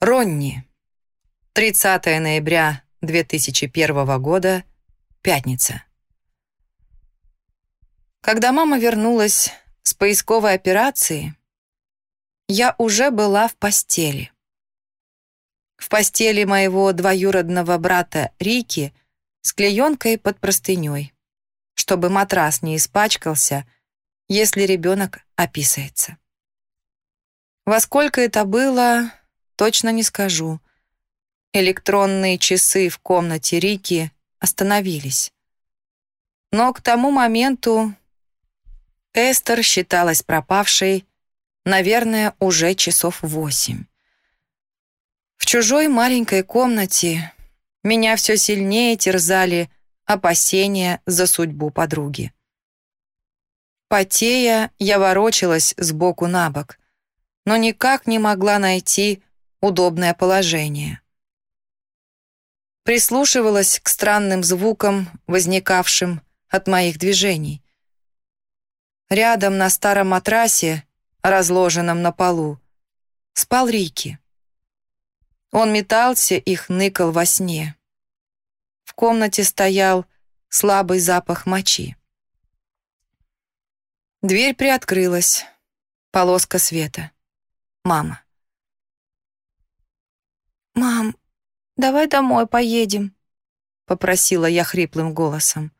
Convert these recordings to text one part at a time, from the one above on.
Ронни. 30 ноября 2001 года. Пятница. Когда мама вернулась с поисковой операции, я уже была в постели. В постели моего двоюродного брата Рики с клеенкой под простыней, чтобы матрас не испачкался, если ребенок описается. Во сколько это было, точно не скажу. Электронные часы в комнате Рики остановились. Но к тому моменту Эстер считалась пропавшей, наверное, уже часов восемь. В чужой маленькой комнате меня все сильнее терзали опасения за судьбу подруги. Потея, я ворочалась сбоку на бок, но никак не могла найти удобное положение. Прислушивалась к странным звукам, возникавшим от моих движений. Рядом на старом матрасе, разложенном на полу, спал Рики. Он метался и хныкал во сне. В комнате стоял слабый запах мочи. Дверь приоткрылась. Полоска света. Мама. «Мам, давай домой поедем», — попросила я хриплым голосом.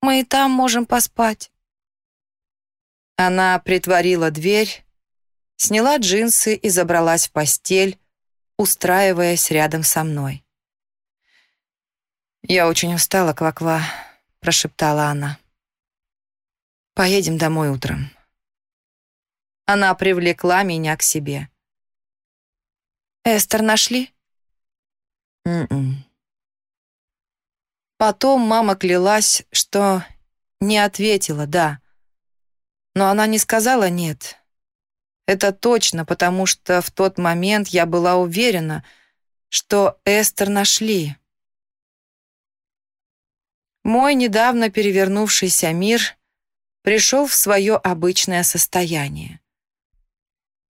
«Мы и там можем поспать». Она притворила дверь, сняла джинсы и забралась в постель, устраиваясь рядом со мной. «Я очень устала, Кваква», — прошептала она. «Поедем домой утром». Она привлекла меня к себе. «Эстер нашли?» М -м. Потом мама клялась, что не ответила «да». Но она не сказала «нет». Это точно, потому что в тот момент я была уверена, что Эстер нашли. Мой недавно перевернувшийся мир пришел в свое обычное состояние.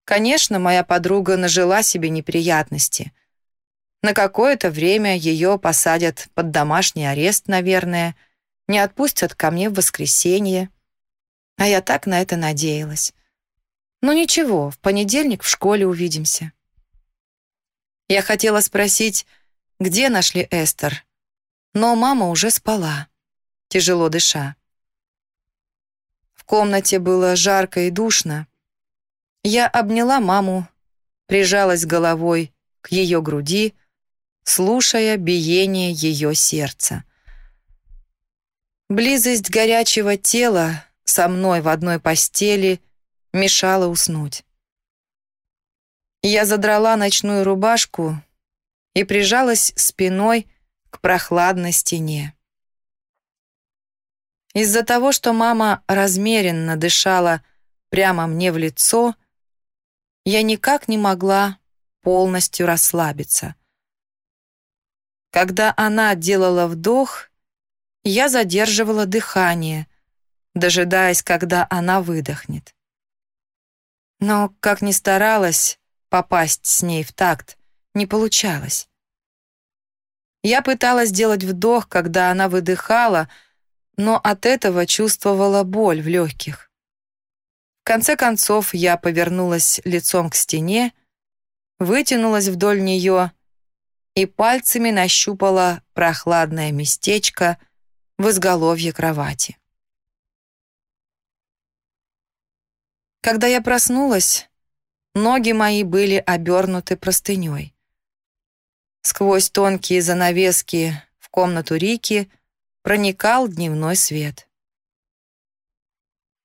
Конечно, моя подруга нажила себе неприятности. На какое-то время ее посадят под домашний арест, наверное, не отпустят ко мне в воскресенье. А я так на это надеялась. Ну ничего, в понедельник в школе увидимся. Я хотела спросить, где нашли Эстер, но мама уже спала, тяжело дыша. В комнате было жарко и душно. Я обняла маму, прижалась головой к ее груди, слушая биение ее сердца. Близость горячего тела со мной в одной постели мешала уснуть. Я задрала ночную рубашку и прижалась спиной к прохладной стене. Из-за того, что мама размеренно дышала прямо мне в лицо, я никак не могла полностью расслабиться. Когда она делала вдох, я задерживала дыхание, дожидаясь, когда она выдохнет. Но, как ни старалась попасть с ней в такт, не получалось. Я пыталась сделать вдох, когда она выдыхала, но от этого чувствовала боль в легких. Конце концов, я повернулась лицом к стене, вытянулась вдоль нее и пальцами нащупала прохладное местечко в изголовье кровати. Когда я проснулась, ноги мои были обернуты простыней. Сквозь тонкие занавески в комнату Рики проникал дневной свет.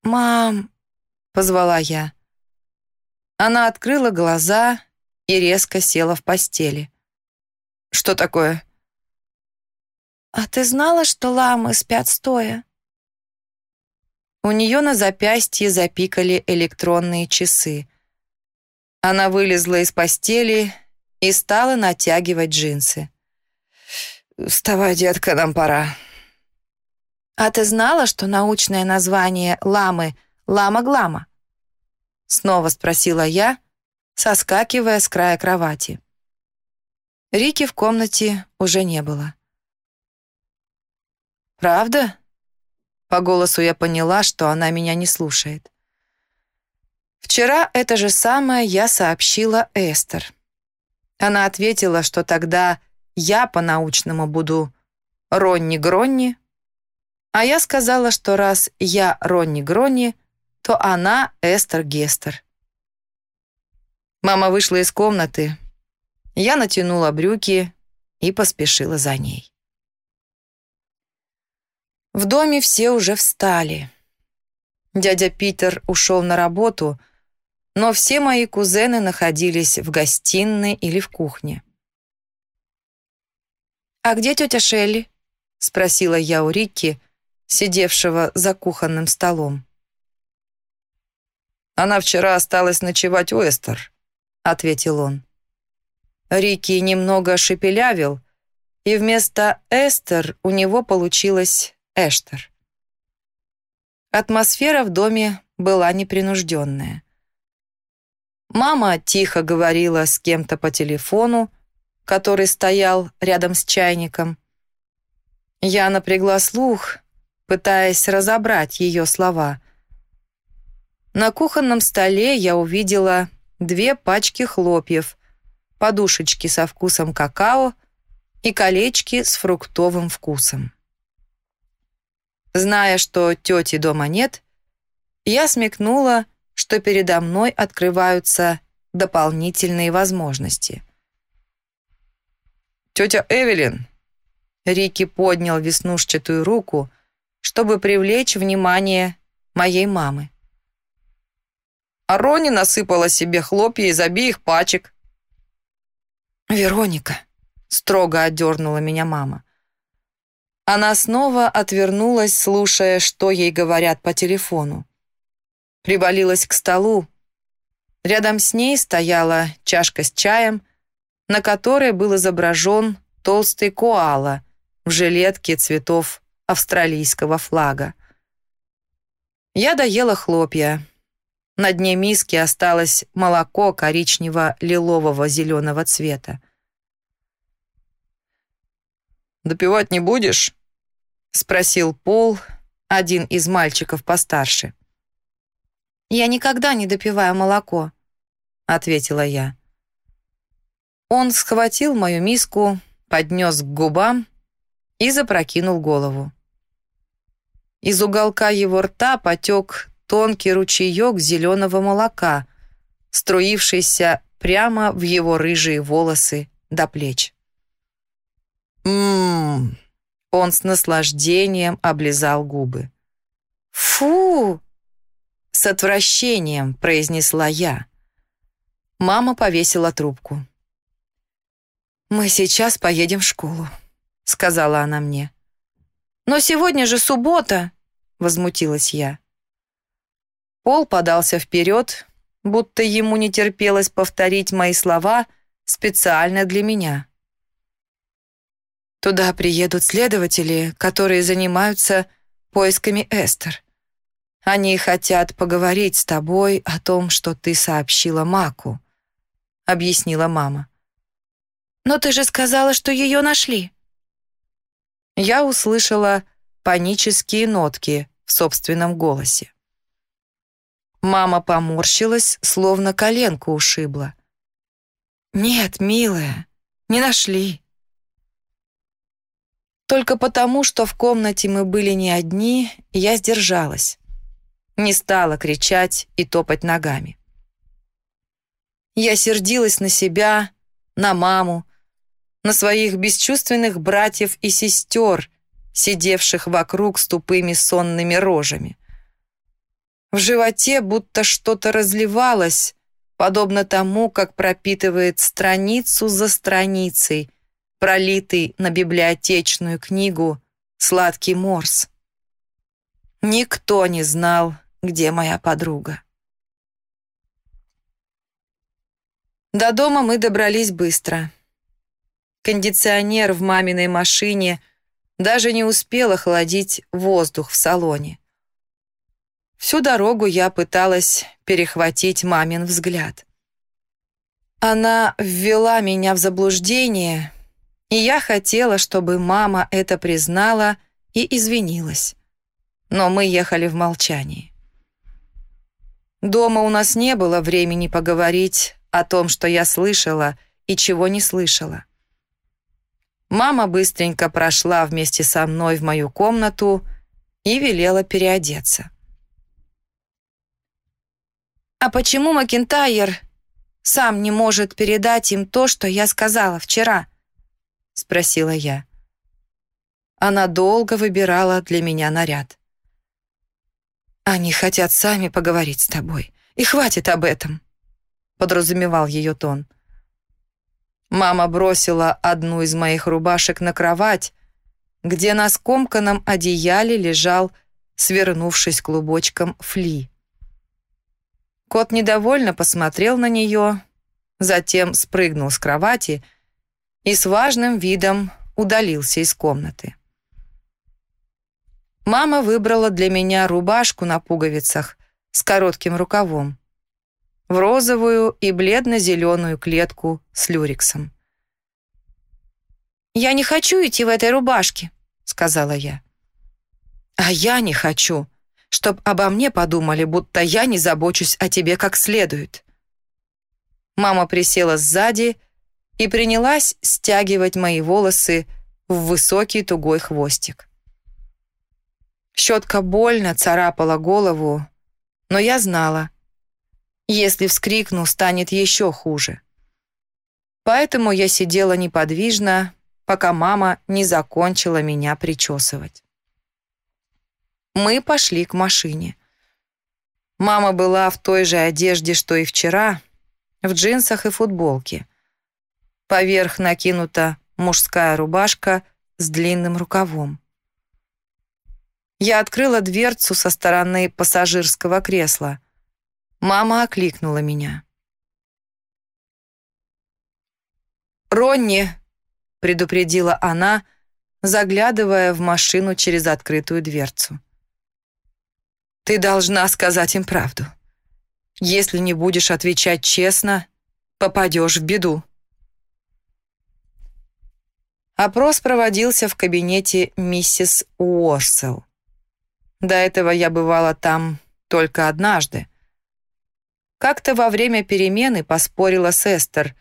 «Мам!» — позвала я. Она открыла глаза и резко села в постели. «Что такое?» «А ты знала, что ламы спят стоя?» У нее на запястье запикали электронные часы. Она вылезла из постели и стала натягивать джинсы. «Вставай, детка, нам пора». «А ты знала, что научное название ламы — лама-глама?» Снова спросила я, соскакивая с края кровати. Рики в комнате уже не было. «Правда?» По голосу я поняла, что она меня не слушает. Вчера это же самое я сообщила Эстер. Она ответила, что тогда я по-научному буду Ронни-Гронни, а я сказала, что раз я Ронни-Гронни, то она Эстер Гестер. Мама вышла из комнаты. Я натянула брюки и поспешила за ней. В доме все уже встали. Дядя Питер ушел на работу, но все мои кузены находились в гостиной или в кухне. «А где тетя Шелли?» — спросила я у Рикки, сидевшего за кухонным столом. «Она вчера осталась ночевать у Эстер», — ответил он. Рикки немного шепелявил, и вместо Эстер у него получилось Эштер. Атмосфера в доме была непринужденная. Мама тихо говорила с кем-то по телефону, который стоял рядом с чайником. Я напрягла слух, пытаясь разобрать ее слова. На кухонном столе я увидела две пачки хлопьев, подушечки со вкусом какао и колечки с фруктовым вкусом. Зная, что тети дома нет, я смекнула, что передо мной открываются дополнительные возможности. «Тетя Эвелин!» Рики поднял веснушчатую руку, чтобы привлечь внимание моей мамы. А Рони насыпала себе хлопья из обеих пачек. «Вероника», — строго отдернула меня мама. Она снова отвернулась, слушая, что ей говорят по телефону. Привалилась к столу. Рядом с ней стояла чашка с чаем, на которой был изображен толстый коала в жилетке цветов австралийского флага. Я доела хлопья. На дне миски осталось молоко коричнево-лилового зеленого цвета. «Допивать не будешь?» — спросил Пол, один из мальчиков постарше. «Я никогда не допиваю молоко», — ответила я. Он схватил мою миску, поднес к губам и запрокинул голову. Из уголка его рта потек тонкий ручеек зеленого молока, струившийся прямо в его рыжие волосы до плеч. «Ммм!» Он с наслаждением облизал губы. «Фу!» С отвращением произнесла я. Мама повесила трубку. «Мы сейчас поедем в школу», — сказала она мне. «Но сегодня же суббота», — возмутилась я. Пол подался вперед, будто ему не терпелось повторить мои слова специально для меня. Туда приедут следователи, которые занимаются поисками Эстер. Они хотят поговорить с тобой о том, что ты сообщила Маку», — объяснила мама. «Но ты же сказала, что ее нашли». Я услышала панические нотки в собственном голосе. Мама поморщилась, словно коленку ушибла. «Нет, милая, не нашли. Только потому, что в комнате мы были не одни, я сдержалась. Не стала кричать и топать ногами. Я сердилась на себя, на маму, на своих бесчувственных братьев и сестер, сидевших вокруг с тупыми сонными рожами. В животе будто что-то разливалось, подобно тому, как пропитывает страницу за страницей пролитый на библиотечную книгу «Сладкий морс». Никто не знал, где моя подруга. До дома мы добрались быстро. Кондиционер в маминой машине даже не успел охладить воздух в салоне. Всю дорогу я пыталась перехватить мамин взгляд. Она ввела меня в заблуждение, и я хотела, чтобы мама это признала и извинилась. Но мы ехали в молчании. Дома у нас не было времени поговорить о том, что я слышала и чего не слышала. Мама быстренько прошла вместе со мной в мою комнату и велела переодеться. «А почему Макентайр сам не может передать им то, что я сказала вчера?» — спросила я. Она долго выбирала для меня наряд. «Они хотят сами поговорить с тобой, и хватит об этом», — подразумевал ее тон. Мама бросила одну из моих рубашек на кровать, где на скомканном одеяле лежал, свернувшись клубочком, фли. Кот недовольно посмотрел на нее, затем спрыгнул с кровати и с важным видом удалился из комнаты. Мама выбрала для меня рубашку на пуговицах с коротким рукавом, в розовую и бледно-зеленую клетку с люрексом. «Я не хочу идти в этой рубашке», — сказала я. «А я не хочу», чтоб обо мне подумали, будто я не забочусь о тебе как следует. Мама присела сзади и принялась стягивать мои волосы в высокий тугой хвостик. Щетка больно царапала голову, но я знала, если вскрикну, станет еще хуже. Поэтому я сидела неподвижно, пока мама не закончила меня причесывать. Мы пошли к машине. Мама была в той же одежде, что и вчера, в джинсах и футболке. Поверх накинута мужская рубашка с длинным рукавом. Я открыла дверцу со стороны пассажирского кресла. Мама окликнула меня. «Ронни!» — предупредила она, заглядывая в машину через открытую дверцу. Ты должна сказать им правду. Если не будешь отвечать честно, попадешь в беду. Опрос проводился в кабинете миссис Уорсел. До этого я бывала там только однажды. Как-то во время перемены поспорила с Эстер,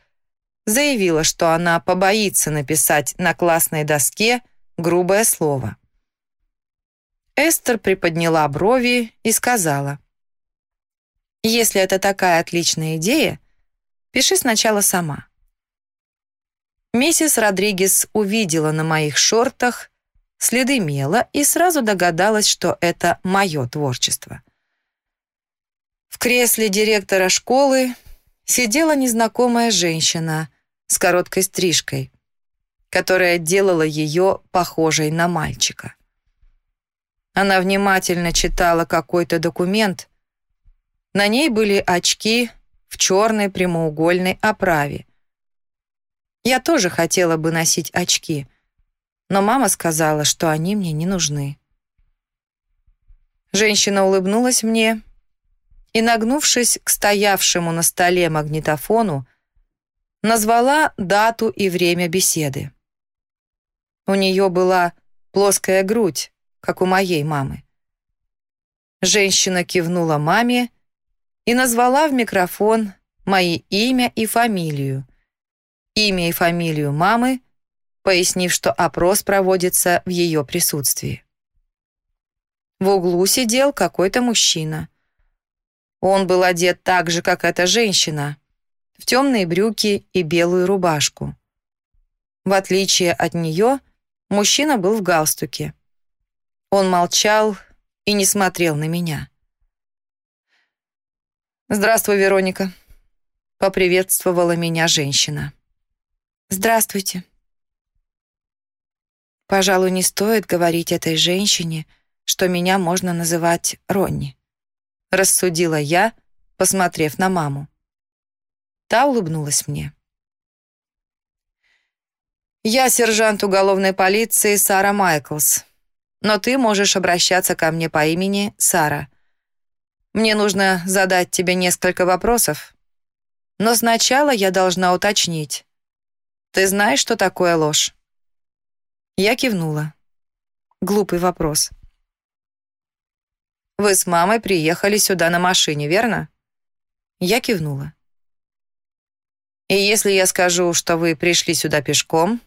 заявила, что она побоится написать на классной доске грубое слово. Эстер приподняла брови и сказала, «Если это такая отличная идея, пиши сначала сама». Миссис Родригес увидела на моих шортах следы мела и сразу догадалась, что это мое творчество. В кресле директора школы сидела незнакомая женщина с короткой стрижкой, которая делала ее похожей на мальчика. Она внимательно читала какой-то документ. На ней были очки в черной прямоугольной оправе. Я тоже хотела бы носить очки, но мама сказала, что они мне не нужны. Женщина улыбнулась мне и, нагнувшись к стоявшему на столе магнитофону, назвала дату и время беседы. У нее была плоская грудь, как у моей мамы. Женщина кивнула маме и назвала в микрофон мои имя и фамилию. Имя и фамилию мамы, пояснив, что опрос проводится в ее присутствии. В углу сидел какой-то мужчина. Он был одет так же, как эта женщина, в темные брюки и белую рубашку. В отличие от нее, мужчина был в галстуке. Он молчал и не смотрел на меня. «Здравствуй, Вероника», — поприветствовала меня женщина. «Здравствуйте». Пожалуй, не стоит говорить этой женщине, что меня можно называть Ронни. Рассудила я, посмотрев на маму. Та улыбнулась мне. «Я сержант уголовной полиции Сара Майклс», но ты можешь обращаться ко мне по имени Сара. Мне нужно задать тебе несколько вопросов. Но сначала я должна уточнить. Ты знаешь, что такое ложь?» Я кивнула. Глупый вопрос. «Вы с мамой приехали сюда на машине, верно?» Я кивнула. «И если я скажу, что вы пришли сюда пешком,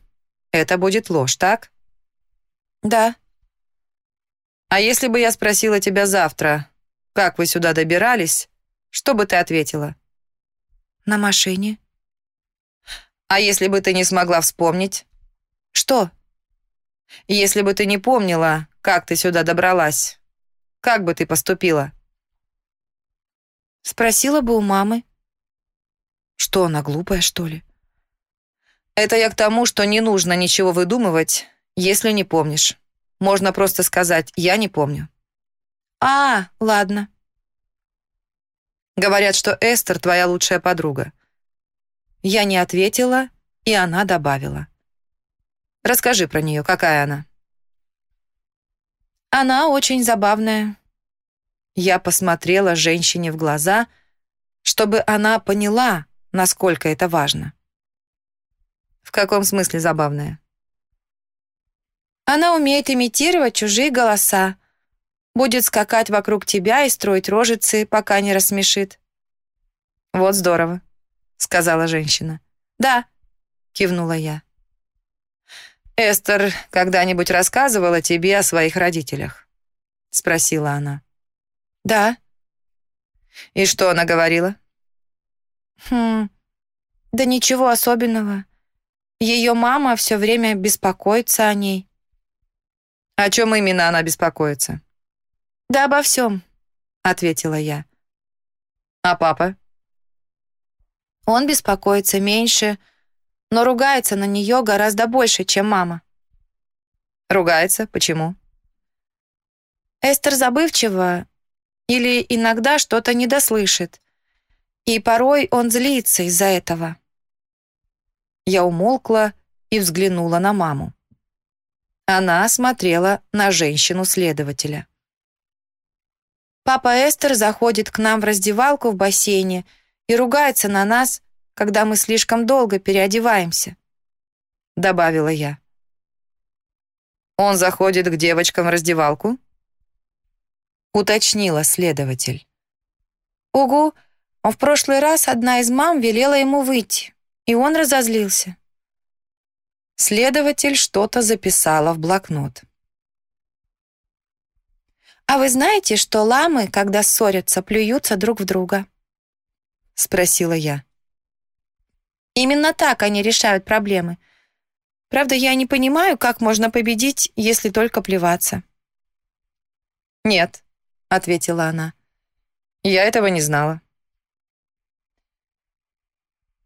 это будет ложь, так?» «Да». «А если бы я спросила тебя завтра, как вы сюда добирались, что бы ты ответила?» «На машине». А если бы ты не смогла вспомнить? Что? Если бы ты не помнила, как ты сюда добралась, как бы ты поступила? Спросила бы у мамы. Что, она глупая, что ли? Это я к тому, что не нужно ничего выдумывать, если не помнишь. Можно просто сказать «я не помню». А, ладно. Говорят, что Эстер твоя лучшая подруга. Я не ответила, и она добавила. «Расскажи про нее, какая она?» «Она очень забавная». Я посмотрела женщине в глаза, чтобы она поняла, насколько это важно. «В каком смысле забавная?» «Она умеет имитировать чужие голоса, будет скакать вокруг тебя и строить рожицы, пока не рассмешит». «Вот здорово. — сказала женщина. «Да», — кивнула я. «Эстер когда-нибудь рассказывала тебе о своих родителях?» — спросила она. «Да». «И что она говорила?» «Хм, да ничего особенного. Ее мама все время беспокоится о ней». «О чем именно она беспокоится?» «Да обо всем», — ответила я. «А папа?» Он беспокоится меньше, но ругается на нее гораздо больше, чем мама. Ругается? Почему? Эстер забывчива или иногда что-то недослышит. И порой он злится из-за этого. Я умолкла и взглянула на маму. Она смотрела на женщину-следователя. Папа Эстер заходит к нам в раздевалку в бассейне — и ругается на нас, когда мы слишком долго переодеваемся», — добавила я. «Он заходит к девочкам в раздевалку?» — уточнила следователь. «Угу, в прошлый раз одна из мам велела ему выйти, и он разозлился». Следователь что-то записала в блокнот. «А вы знаете, что ламы, когда ссорятся, плюются друг в друга?» — спросила я. «Именно так они решают проблемы. Правда, я не понимаю, как можно победить, если только плеваться». «Нет», — ответила она. «Я этого не знала».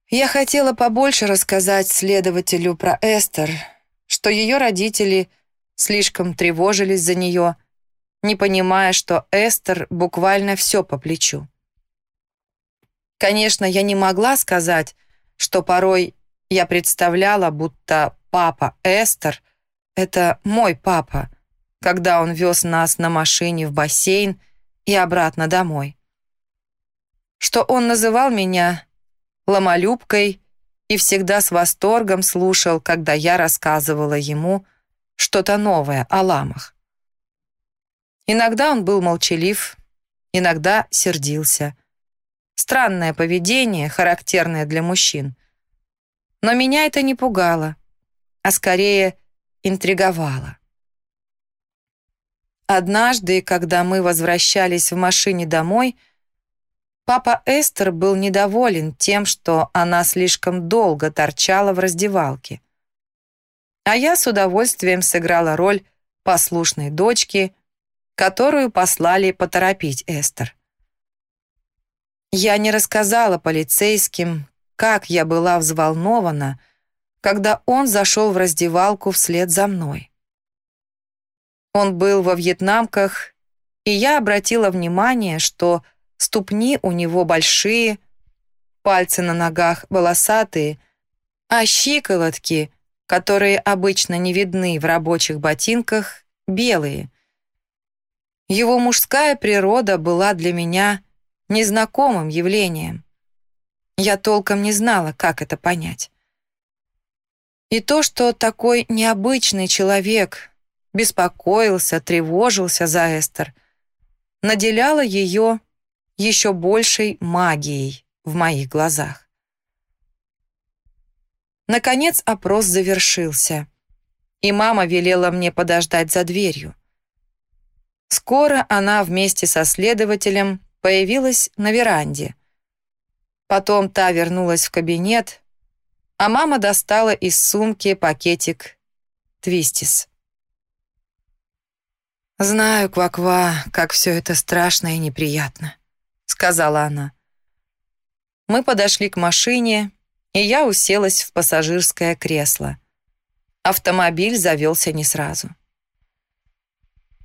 Я хотела побольше рассказать следователю про Эстер, что ее родители слишком тревожились за нее, не понимая, что Эстер буквально все по плечу. Конечно, я не могла сказать, что порой я представляла, будто папа Эстер — это мой папа, когда он вез нас на машине в бассейн и обратно домой. Что он называл меня ломолюбкой и всегда с восторгом слушал, когда я рассказывала ему что-то новое о ламах. Иногда он был молчалив, иногда сердился — Странное поведение, характерное для мужчин. Но меня это не пугало, а скорее интриговало. Однажды, когда мы возвращались в машине домой, папа Эстер был недоволен тем, что она слишком долго торчала в раздевалке. А я с удовольствием сыграла роль послушной дочки, которую послали поторопить Эстер. Я не рассказала полицейским, как я была взволнована, когда он зашел в раздевалку вслед за мной. Он был во вьетнамках, и я обратила внимание, что ступни у него большие, пальцы на ногах волосатые, а щиколотки, которые обычно не видны в рабочих ботинках, белые. Его мужская природа была для меня незнакомым явлением. Я толком не знала, как это понять. И то, что такой необычный человек беспокоился, тревожился за Эстер, наделяло ее еще большей магией в моих глазах. Наконец опрос завершился, и мама велела мне подождать за дверью. Скоро она вместе со следователем появилась на веранде. Потом та вернулась в кабинет, а мама достала из сумки пакетик «Твистис». «Знаю, Кваква, как все это страшно и неприятно», — сказала она. Мы подошли к машине, и я уселась в пассажирское кресло. Автомобиль завелся не сразу.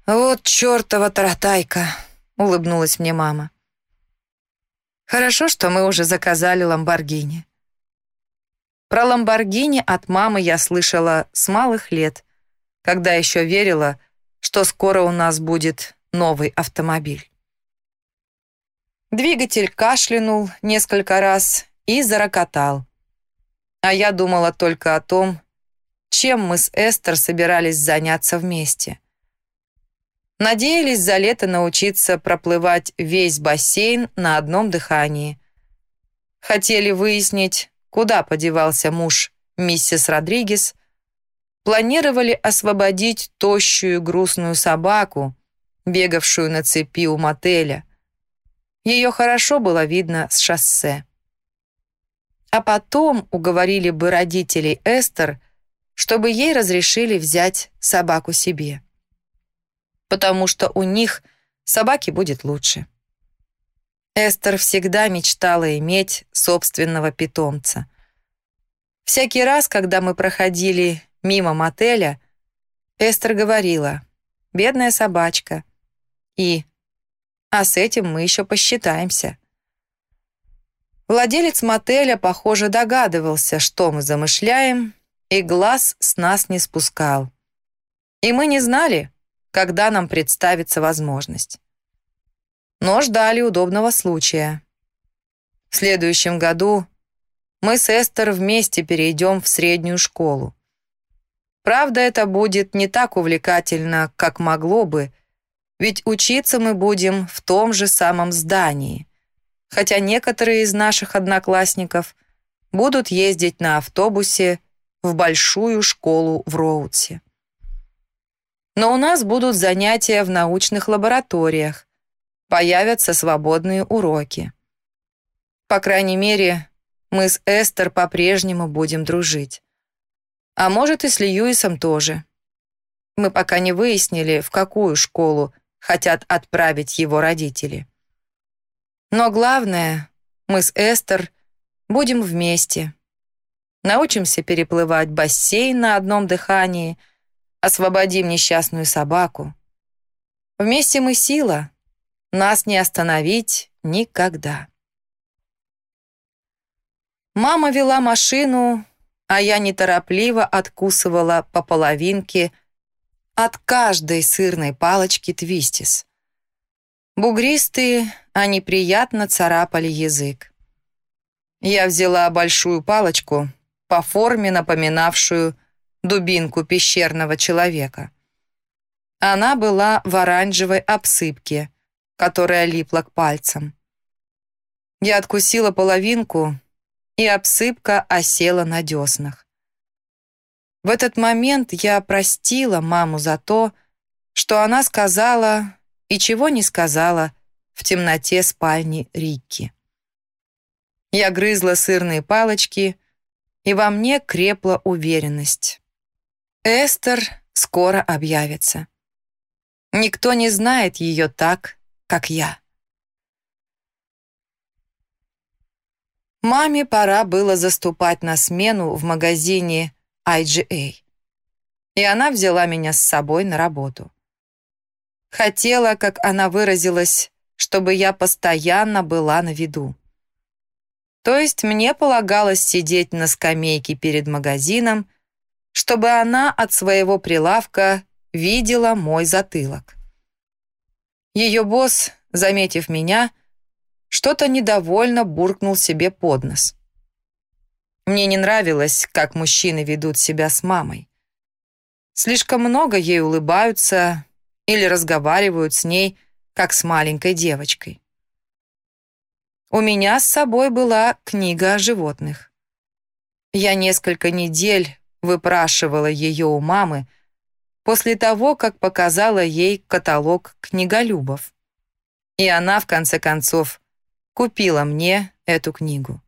«Вот чертова таратайка!» — улыбнулась мне мама. «Хорошо, что мы уже заказали Ламборгини». Про Ламборгини от мамы я слышала с малых лет, когда еще верила, что скоро у нас будет новый автомобиль. Двигатель кашлянул несколько раз и зарокотал. А я думала только о том, чем мы с Эстер собирались заняться вместе. Надеялись за лето научиться проплывать весь бассейн на одном дыхании. Хотели выяснить, куда подевался муж миссис Родригес. Планировали освободить тощую грустную собаку, бегавшую на цепи у мотеля. Ее хорошо было видно с шоссе. А потом уговорили бы родителей Эстер, чтобы ей разрешили взять собаку себе потому что у них собаке будет лучше. Эстер всегда мечтала иметь собственного питомца. Всякий раз, когда мы проходили мимо мотеля, Эстер говорила «бедная собачка» и «а с этим мы еще посчитаемся». Владелец мотеля, похоже, догадывался, что мы замышляем, и глаз с нас не спускал. И мы не знали, когда нам представится возможность. Но ждали удобного случая. В следующем году мы с Эстер вместе перейдем в среднюю школу. Правда, это будет не так увлекательно, как могло бы, ведь учиться мы будем в том же самом здании, хотя некоторые из наших одноклассников будут ездить на автобусе в большую школу в Роудсе. Но у нас будут занятия в научных лабораториях. Появятся свободные уроки. По крайней мере, мы с Эстер по-прежнему будем дружить. А может и с Льюисом тоже. Мы пока не выяснили, в какую школу хотят отправить его родители. Но главное, мы с Эстер будем вместе. Научимся переплывать бассейн на одном дыхании — Освободим несчастную собаку. Вместе мы сила. Нас не остановить никогда. Мама вела машину, а я неторопливо откусывала по половинке от каждой сырной палочки твистис. Бугристые, они приятно царапали язык. Я взяла большую палочку, по форме напоминавшую дубинку пещерного человека. Она была в оранжевой обсыпке, которая липла к пальцам. Я откусила половинку, и обсыпка осела на деснах. В этот момент я простила маму за то, что она сказала и чего не сказала в темноте спальни Рикки. Я грызла сырные палочки, и во мне крепла уверенность. Эстер скоро объявится. Никто не знает ее так, как я. Маме пора было заступать на смену в магазине IGA. И она взяла меня с собой на работу. Хотела, как она выразилась, чтобы я постоянно была на виду. То есть мне полагалось сидеть на скамейке перед магазином чтобы она от своего прилавка видела мой затылок. Ее босс, заметив меня, что-то недовольно буркнул себе под нос. Мне не нравилось, как мужчины ведут себя с мамой. Слишком много ей улыбаются или разговаривают с ней, как с маленькой девочкой. У меня с собой была книга о животных. Я несколько недель выпрашивала ее у мамы после того, как показала ей каталог книголюбов. И она, в конце концов, купила мне эту книгу.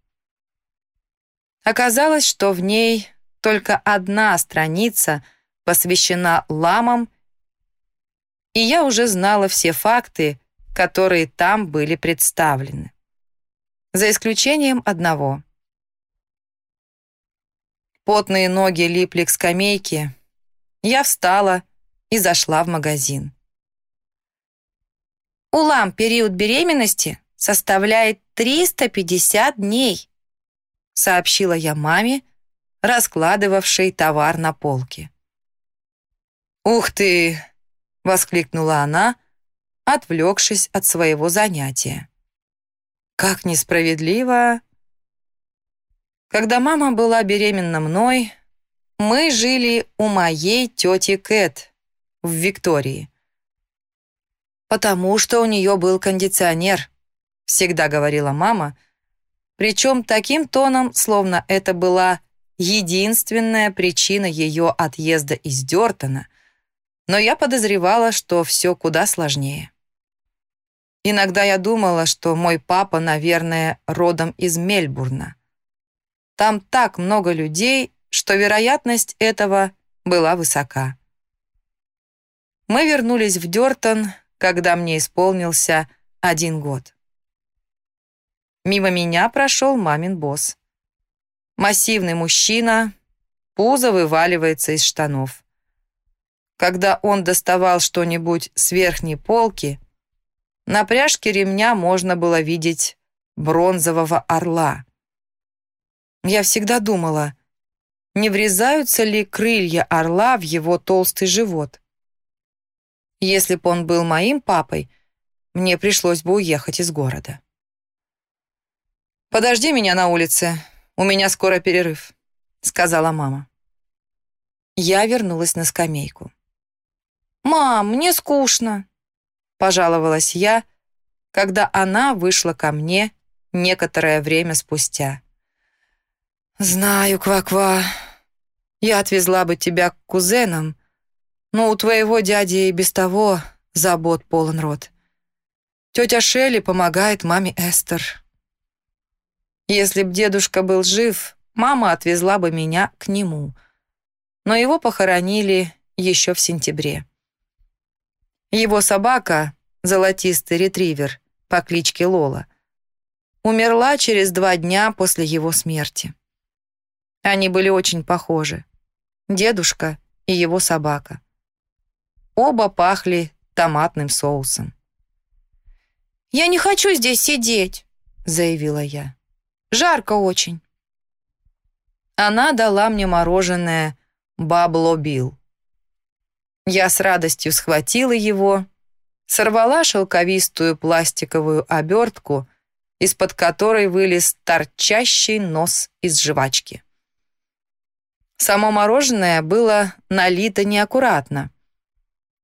Оказалось, что в ней только одна страница посвящена ламам, и я уже знала все факты, которые там были представлены. За исключением одного. Потные ноги липли к скамейке. Я встала и зашла в магазин. У лам период беременности составляет 350 дней», сообщила я маме, раскладывавшей товар на полке. «Ух ты!» — воскликнула она, отвлекшись от своего занятия. «Как несправедливо!» Когда мама была беременна мной, мы жили у моей тети Кэт в Виктории. Потому что у нее был кондиционер, всегда говорила мама, причем таким тоном, словно это была единственная причина ее отъезда из Дёртона, но я подозревала, что все куда сложнее. Иногда я думала, что мой папа, наверное, родом из Мельбурна. Там так много людей, что вероятность этого была высока. Мы вернулись в Дёртон, когда мне исполнился один год. Мимо меня прошел мамин босс. Массивный мужчина, пузо вываливается из штанов. Когда он доставал что-нибудь с верхней полки, на пряжке ремня можно было видеть бронзового орла. Я всегда думала, не врезаются ли крылья орла в его толстый живот. Если бы он был моим папой, мне пришлось бы уехать из города. «Подожди меня на улице, у меня скоро перерыв», — сказала мама. Я вернулась на скамейку. «Мам, мне скучно», — пожаловалась я, когда она вышла ко мне некоторое время спустя. «Знаю, Ква-Ква, я отвезла бы тебя к кузенам, но у твоего дяди и без того забот полон рот. Тетя Шелли помогает маме Эстер». Если б дедушка был жив, мама отвезла бы меня к нему. Но его похоронили еще в сентябре. Его собака, золотистый ретривер по кличке Лола, умерла через два дня после его смерти. Они были очень похожи. Дедушка и его собака. Оба пахли томатным соусом. «Я не хочу здесь сидеть», — заявила я. Жарко очень». Она дала мне мороженое «Бабло Билл». Я с радостью схватила его, сорвала шелковистую пластиковую обертку, из-под которой вылез торчащий нос из жвачки. Само мороженое было налито неаккуратно.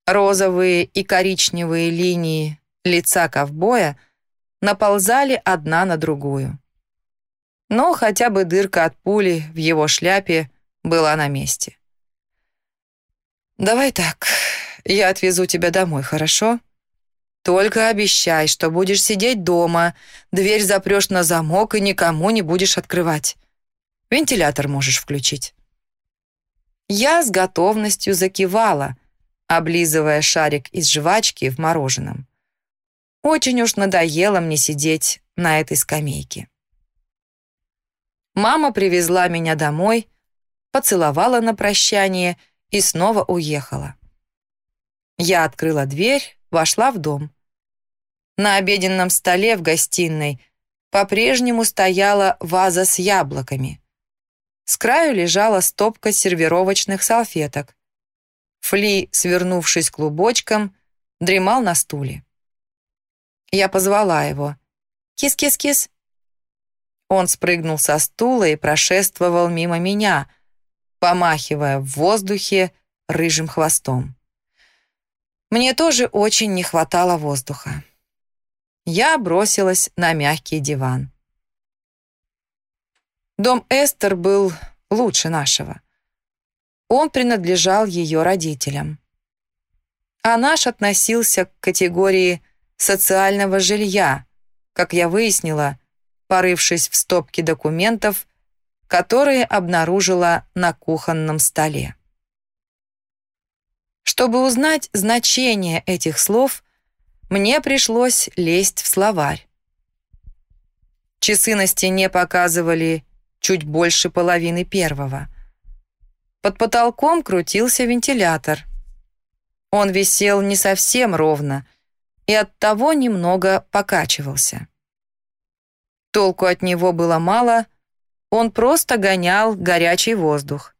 Розовые и коричневые линии лица ковбоя наползали одна на другую но хотя бы дырка от пули в его шляпе была на месте. «Давай так, я отвезу тебя домой, хорошо? Только обещай, что будешь сидеть дома, дверь запрешь на замок и никому не будешь открывать. Вентилятор можешь включить». Я с готовностью закивала, облизывая шарик из жвачки в мороженом. Очень уж надоело мне сидеть на этой скамейке. Мама привезла меня домой, поцеловала на прощание и снова уехала. Я открыла дверь, вошла в дом. На обеденном столе в гостиной по-прежнему стояла ваза с яблоками. С краю лежала стопка сервировочных салфеток. Фли, свернувшись клубочком, дремал на стуле. Я позвала его. Кис-кис-кис. Он спрыгнул со стула и прошествовал мимо меня, помахивая в воздухе рыжим хвостом. Мне тоже очень не хватало воздуха. Я бросилась на мягкий диван. Дом Эстер был лучше нашего. Он принадлежал ее родителям. А наш относился к категории социального жилья, как я выяснила, порывшись в стопке документов, которые обнаружила на кухонном столе. Чтобы узнать значение этих слов, мне пришлось лезть в словарь. Часы на стене показывали чуть больше половины первого. Под потолком крутился вентилятор. Он висел не совсем ровно и оттого немного покачивался. Толку от него было мало, он просто гонял горячий воздух.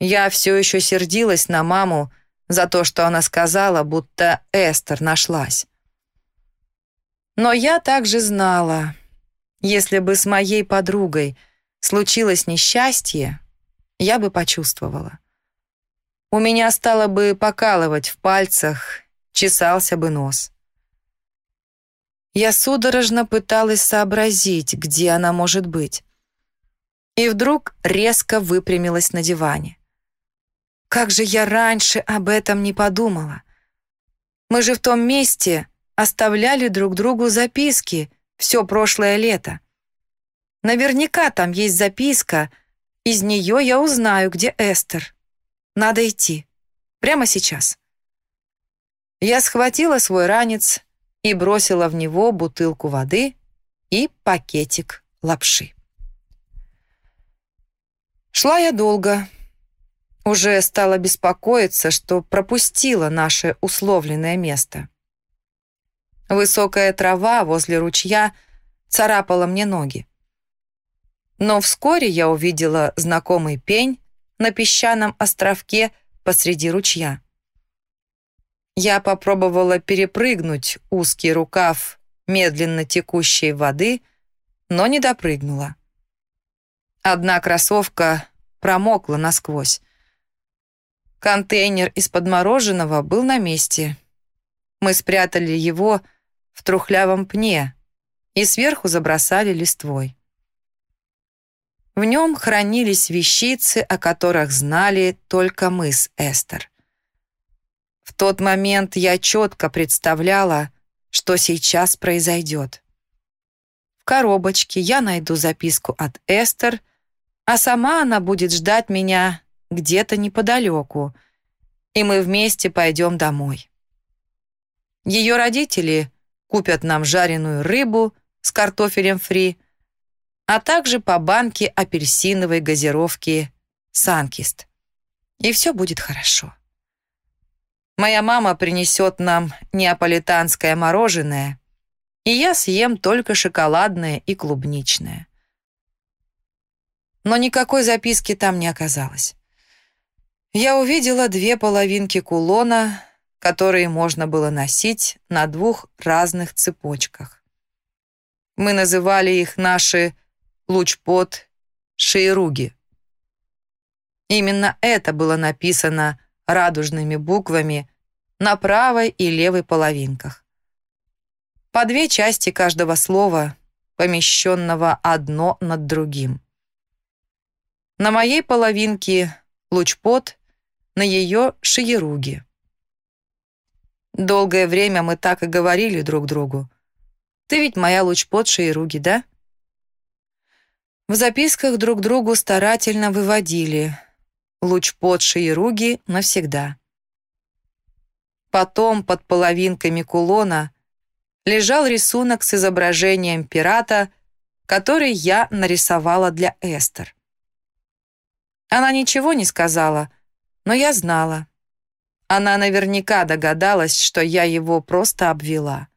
Я все еще сердилась на маму за то, что она сказала, будто Эстер нашлась. Но я также знала, если бы с моей подругой случилось несчастье, я бы почувствовала. У меня стало бы покалывать в пальцах, чесался бы нос. Я судорожно пыталась сообразить, где она может быть. И вдруг резко выпрямилась на диване. Как же я раньше об этом не подумала. Мы же в том месте оставляли друг другу записки все прошлое лето. Наверняка там есть записка, из нее я узнаю, где Эстер. Надо идти. Прямо сейчас. Я схватила свой ранец и бросила в него бутылку воды и пакетик лапши. Шла я долго. Уже стала беспокоиться, что пропустила наше условленное место. Высокая трава возле ручья царапала мне ноги. Но вскоре я увидела знакомый пень на песчаном островке посреди ручья. Я попробовала перепрыгнуть узкий рукав медленно текущей воды, но не допрыгнула. Одна кроссовка промокла насквозь. Контейнер из-под мороженого был на месте. Мы спрятали его в трухлявом пне и сверху забросали листвой. В нем хранились вещицы, о которых знали только мы с Эстер. В тот момент я четко представляла, что сейчас произойдет. В коробочке я найду записку от Эстер, а сама она будет ждать меня где-то неподалеку, и мы вместе пойдем домой. Ее родители купят нам жареную рыбу с картофелем фри, а также по банке апельсиновой газировки «Санкист». И все будет хорошо. Моя мама принесет нам неаполитанское мороженое, и я съем только шоколадное и клубничное. Но никакой записки там не оказалось. Я увидела две половинки кулона, которые можно было носить на двух разных цепочках. Мы называли их наши лучпот Шейруги. Именно это было написано радужными буквами на правой и левой половинках. По две части каждого слова, помещенного одно над другим. На моей половинке лучпот, на ее шиеруги. Долгое время мы так и говорили друг другу. «Ты ведь моя лучпот шиеруги, да?» В записках друг другу старательно выводили луч под шиеруги навсегда. Потом под половинками кулона лежал рисунок с изображением пирата, который я нарисовала для Эстер. Она ничего не сказала, но я знала. Она наверняка догадалась, что я его просто обвела.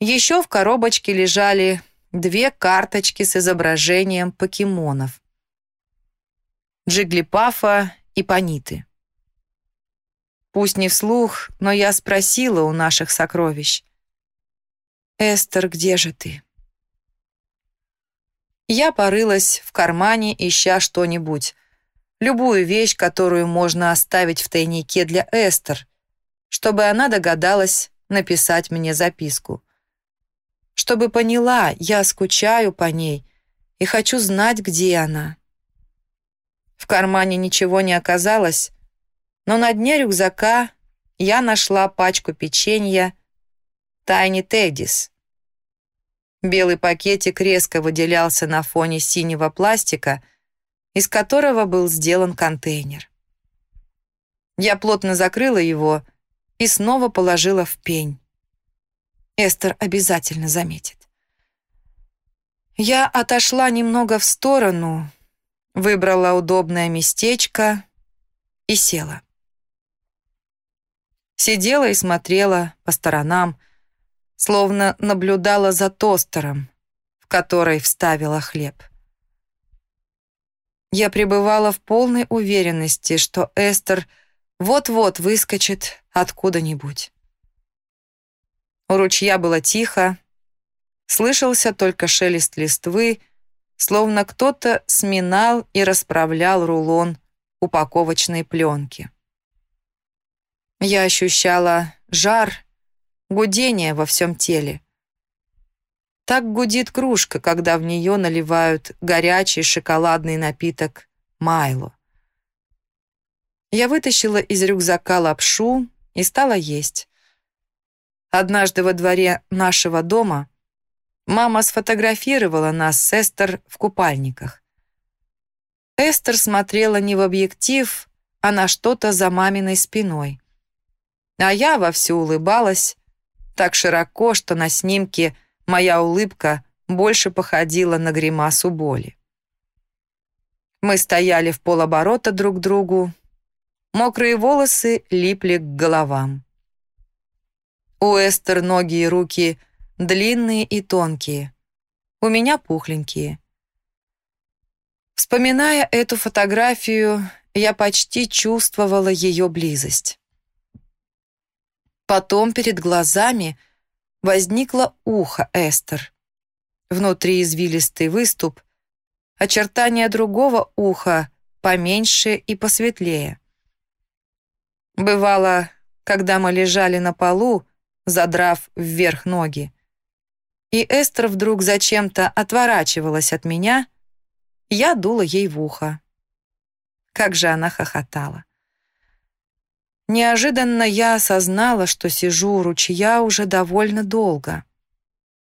Еще в коробочке лежали две карточки с изображением покемонов. Джиглипафа и Паниты. Пусть не вслух, но я спросила у наших сокровищ. Эстер, где же ты?» Я порылась в кармане, ища что-нибудь. Любую вещь, которую можно оставить в тайнике для Эстер, чтобы она догадалась написать мне записку. Чтобы поняла, я скучаю по ней и хочу знать, где она. В кармане ничего не оказалось, но на дне рюкзака я нашла пачку печенья Тайни Теддис. Белый пакетик резко выделялся на фоне синего пластика, из которого был сделан контейнер. Я плотно закрыла его и снова положила в пень. Эстер обязательно заметит. Я отошла немного в сторону, выбрала удобное местечко и села. Сидела и смотрела по сторонам, словно наблюдала за тостером, в который вставила хлеб. Я пребывала в полной уверенности, что Эстер вот-вот выскочит откуда-нибудь. У ручья было тихо, слышался только шелест листвы, словно кто-то сминал и расправлял рулон упаковочной пленки. Я ощущала жар, гудение во всем теле. Так гудит кружка, когда в нее наливают горячий шоколадный напиток Майло. Я вытащила из рюкзака лапшу и стала есть. Однажды во дворе нашего дома мама сфотографировала нас с Эстер в купальниках. Эстер смотрела не в объектив, а на что-то за маминой спиной. А я вовсю улыбалась, так широко, что на снимке моя улыбка больше походила на гримасу боли. Мы стояли в полоборота друг к другу, мокрые волосы липли к головам. У Эстер ноги и руки длинные и тонкие, у меня пухленькие. Вспоминая эту фотографию, я почти чувствовала ее близость. Потом перед глазами возникло ухо Эстер. Внутри извилистый выступ, очертания другого уха поменьше и посветлее. Бывало, когда мы лежали на полу, задрав вверх ноги, и Эстер вдруг зачем-то отворачивалась от меня, я дула ей в ухо. Как же она хохотала. Неожиданно я осознала, что сижу у ручья уже довольно долго.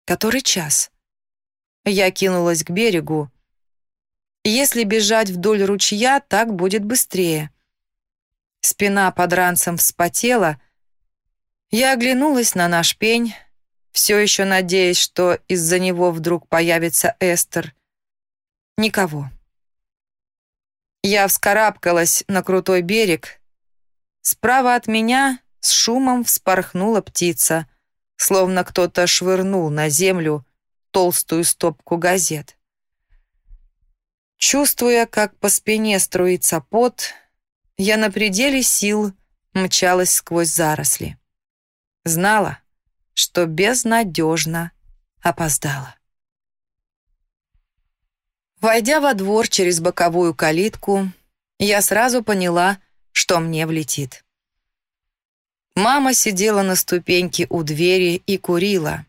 Который час? Я кинулась к берегу. Если бежать вдоль ручья, так будет быстрее. Спина под ранцем вспотела. Я оглянулась на наш пень, все еще надеясь, что из-за него вдруг появится Эстер. Никого. Я вскарабкалась на крутой берег, Справа от меня с шумом вспорхнула птица, словно кто-то швырнул на землю толстую стопку газет. Чувствуя, как по спине струится пот, я на пределе сил мчалась сквозь заросли. Знала, что безнадежно опоздала. Войдя во двор через боковую калитку, я сразу поняла, что мне влетит. Мама сидела на ступеньке у двери и курила.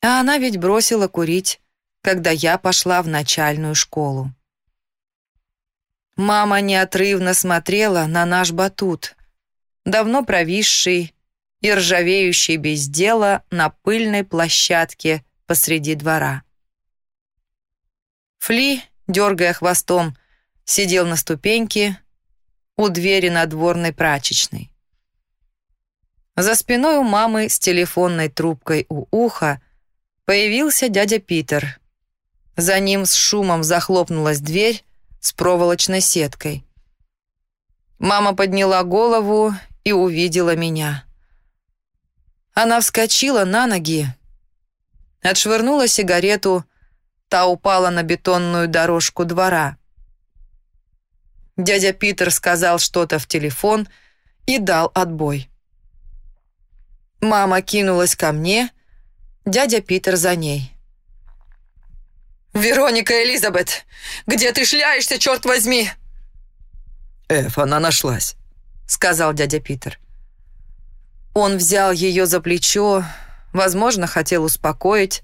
А она ведь бросила курить, когда я пошла в начальную школу. Мама неотрывно смотрела на наш батут, давно провисший и ржавеющий без дела на пыльной площадке посреди двора. Фли, дергая хвостом, сидел на ступеньке, у двери надворной прачечной. За спиной у мамы с телефонной трубкой у уха появился дядя Питер. За ним с шумом захлопнулась дверь с проволочной сеткой. Мама подняла голову и увидела меня. Она вскочила на ноги, отшвырнула сигарету, та упала на бетонную дорожку двора. Дядя Питер сказал что-то в телефон и дал отбой. Мама кинулась ко мне, Дядя Питер за ней. «Вероника Элизабет, где ты шляешься, черт возьми?» «Эф, она нашлась», — сказал дядя Питер. Он взял ее за плечо, возможно, хотел успокоить,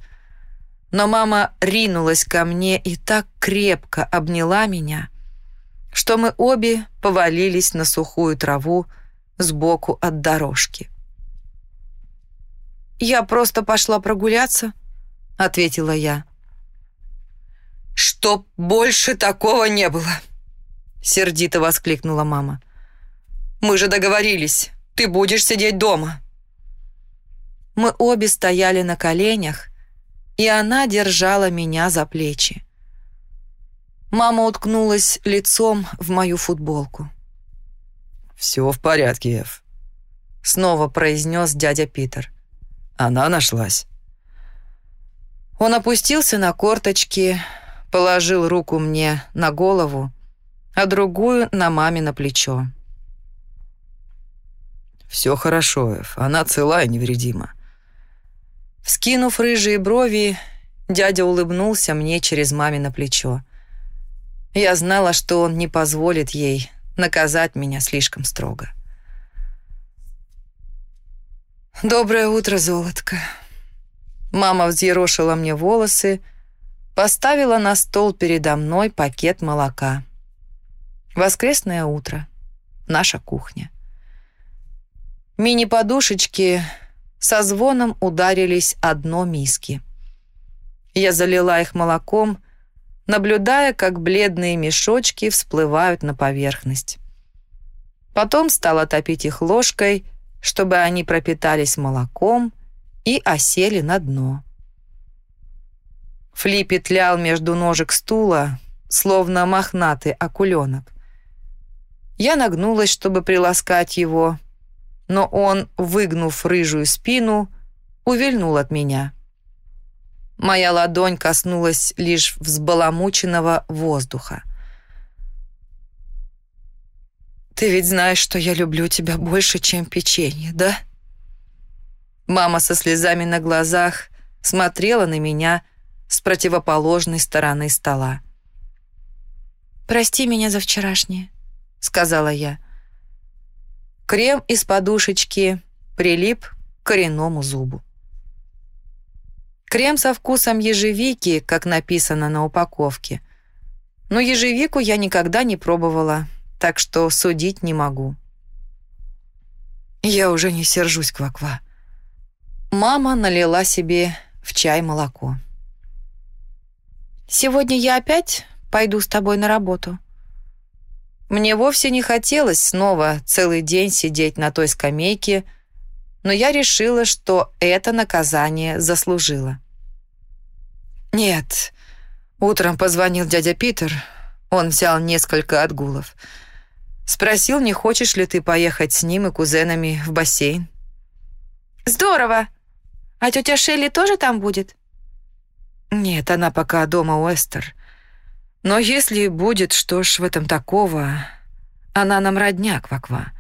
но мама ринулась ко мне и так крепко обняла меня, что мы обе повалились на сухую траву сбоку от дорожки. «Я просто пошла прогуляться», — ответила я. «Чтоб больше такого не было!» Сердито воскликнула мама. «Мы же договорились, ты будешь сидеть дома». Мы обе стояли на коленях, и она держала меня за плечи. Мама уткнулась лицом в мою футболку. «Все в порядке, Эв», — снова произнес дядя Питер. «Она нашлась». Он опустился на корточки, положил руку мне на голову, а другую на маме на плечо. «Все хорошо, Эф, она цела и невредима». Вскинув рыжие брови, дядя улыбнулся мне через мамино плечо. Я знала, что он не позволит ей наказать меня слишком строго. «Доброе утро, золотко». Мама взъерошила мне волосы, поставила на стол передо мной пакет молока. Воскресное утро. Наша кухня. Мини-подушечки со звоном ударились о дно миски. Я залила их молоком, наблюдая, как бледные мешочки всплывают на поверхность. Потом стала топить их ложкой, чтобы они пропитались молоком и осели на дно. Фли петлял между ножек стула, словно мохнатый акуленок. Я нагнулась, чтобы приласкать его, но он, выгнув рыжую спину, увильнул от меня. Моя ладонь коснулась лишь взбаламученного воздуха. «Ты ведь знаешь, что я люблю тебя больше, чем печенье, да?» Мама со слезами на глазах смотрела на меня, с противоположной стороны стола. «Прости меня за вчерашнее», — сказала я. Крем из подушечки прилип к коренному зубу. Крем со вкусом ежевики, как написано на упаковке. Но ежевику я никогда не пробовала, так что судить не могу. Я уже не сержусь, Кваква. Мама налила себе в чай молоко. Сегодня я опять пойду с тобой на работу». Мне вовсе не хотелось снова целый день сидеть на той скамейке, но я решила, что это наказание заслужило. «Нет», — утром позвонил дядя Питер, он взял несколько отгулов. Спросил, не хочешь ли ты поехать с ним и кузенами в бассейн. «Здорово! А тетя Шелли тоже там будет?» Нет, она пока дома у Эстер. Но если будет, что ж в этом такого? Она нам родня, Кваква.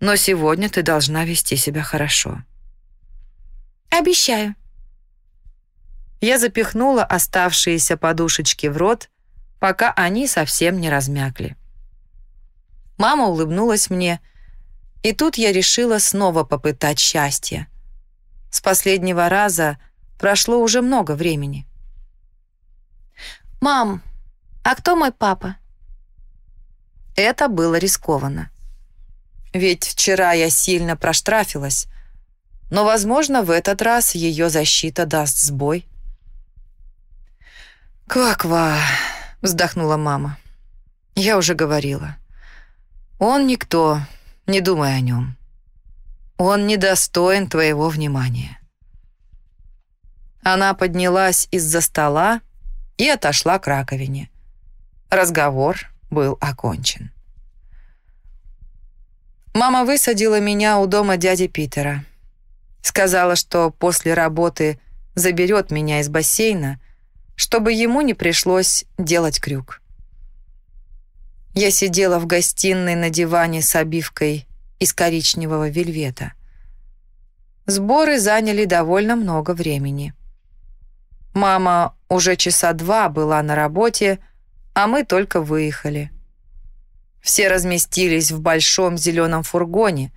Но сегодня ты должна вести себя хорошо. Обещаю. Я запихнула оставшиеся подушечки в рот, пока они совсем не размякли. Мама улыбнулась мне, и тут я решила снова попытать счастье. С последнего раза Прошло уже много времени. «Мам, а кто мой папа?» Это было рискованно. Ведь вчера я сильно проштрафилась, но, возможно, в этот раз ее защита даст сбой. «Ква-ква», — вздохнула мама. «Я уже говорила. Он никто, не думай о нем. Он недостоин твоего внимания». Она поднялась из-за стола и отошла к раковине. Разговор был окончен. Мама высадила меня у дома дяди Питера. Сказала, что после работы заберет меня из бассейна, чтобы ему не пришлось делать крюк. Я сидела в гостиной на диване с обивкой из коричневого вельвета. Сборы заняли довольно много времени. Мама уже часа два была на работе, а мы только выехали. Все разместились в большом зеленом фургоне.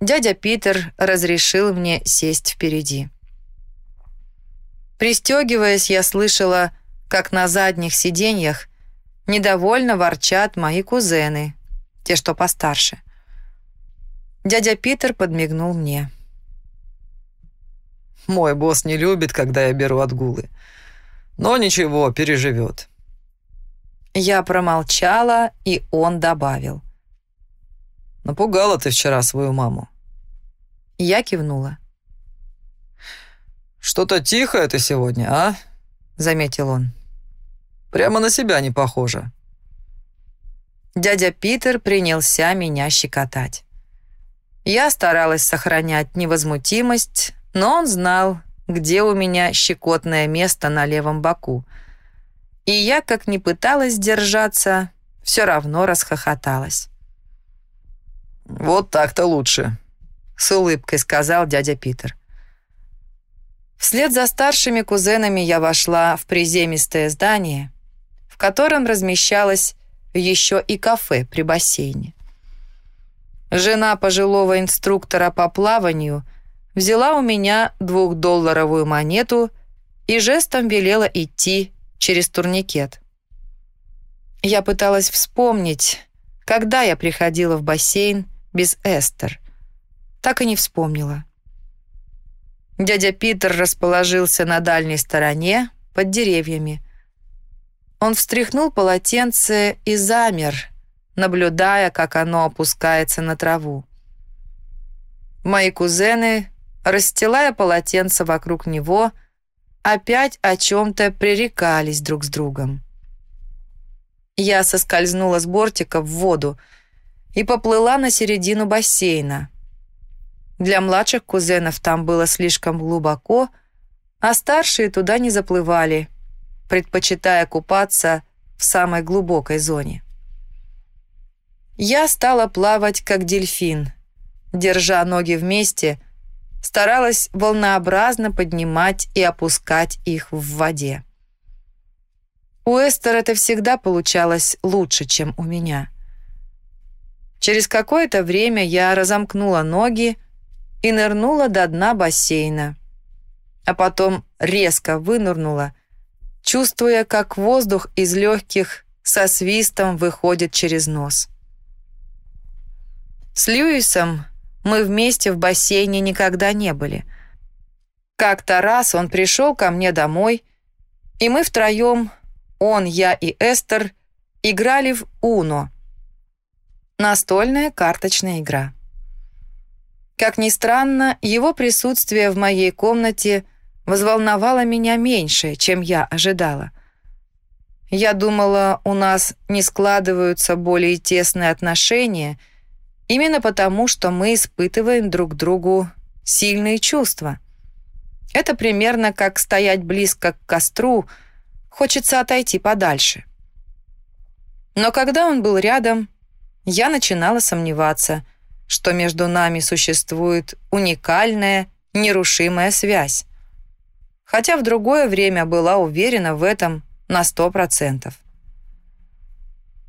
Дядя Питер разрешил мне сесть впереди. Пристегиваясь, я слышала, как на задних сиденьях недовольно ворчат мои кузены, те, что постарше. Дядя Питер подмигнул мне. «Мой босс не любит, когда я беру отгулы. Но ничего, переживет. Я промолчала, и он добавил. «Напугала ты вчера свою маму». Я кивнула. «Что-то тихо это сегодня, а?» Заметил он. «Прямо на себя не похоже». Дядя Питер принялся меня щекотать. Я старалась сохранять невозмутимость, но он знал, где у меня щекотное место на левом боку — и я, как ни пыталась держаться, все равно расхохоталась. «Вот так-то лучше», — с улыбкой сказал дядя Питер. Вслед за старшими кузенами я вошла в приземистое здание, в котором размещалось еще и кафе при бассейне. Жена пожилого инструктора по плаванию взяла у меня двухдолларовую монету и жестом велела идти через турникет. Я пыталась вспомнить, когда я приходила в бассейн без Эстер. Так и не вспомнила. Дядя Питер расположился на дальней стороне, под деревьями. Он встряхнул полотенце и замер, наблюдая, как оно опускается на траву. Мои кузены, расстилая полотенце вокруг него, опять о чем-то пререкались друг с другом. Я соскользнула с бортика в воду и поплыла на середину бассейна. Для младших кузенов там было слишком глубоко, а старшие туда не заплывали, предпочитая купаться в самой глубокой зоне. Я стала плавать, как дельфин, держа ноги вместе – старалась волнообразно поднимать и опускать их в воде. У Эстер это всегда получалось лучше, чем у меня. Через какое-то время я разомкнула ноги и нырнула до дна бассейна, а потом резко вынырнула, чувствуя, как воздух из легких со свистом выходит через нос. С Льюисом мы вместе в бассейне никогда не были. Как-то раз он пришел ко мне домой, и мы втроем, он, я и Эстер, играли в Уно. Настольная карточная игра. Как ни странно, его присутствие в моей комнате возволновало меня меньше, чем я ожидала. Я думала, у нас не складываются более тесные отношения — Именно потому, что мы испытываем друг другу сильные чувства. Это примерно как стоять близко к костру, хочется отойти подальше. Но когда он был рядом, я начинала сомневаться, что между нами существует уникальная, нерушимая связь. Хотя в другое время была уверена в этом на сто процентов.